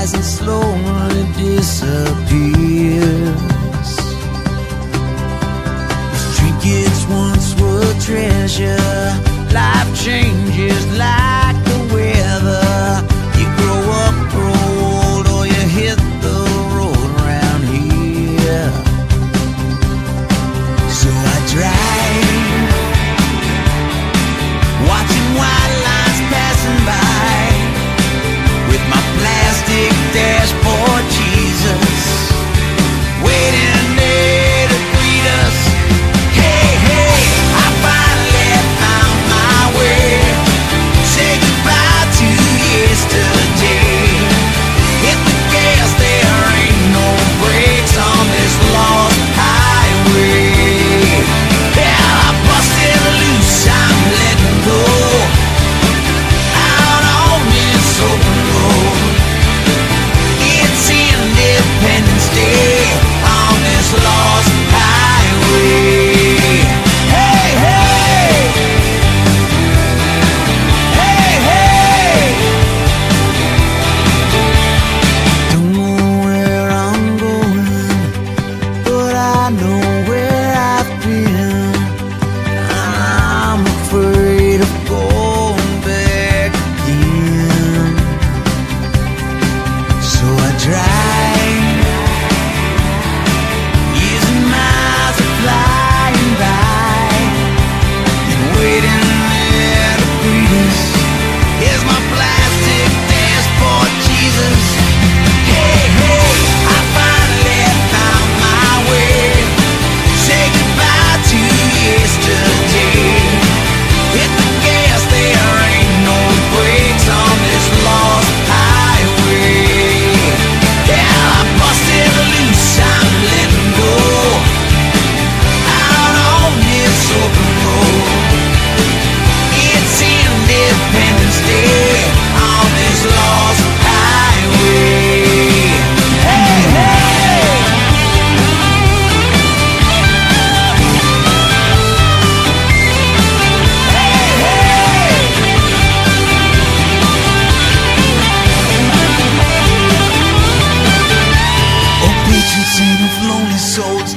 rise and slowly disappears. These trinkets once were treasure, life changed.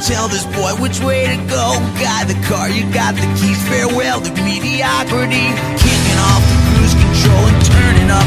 tell this boy which way to go. Got the car, you got the keys. Farewell to mediocrity. Kicking off the cruise control and turning off.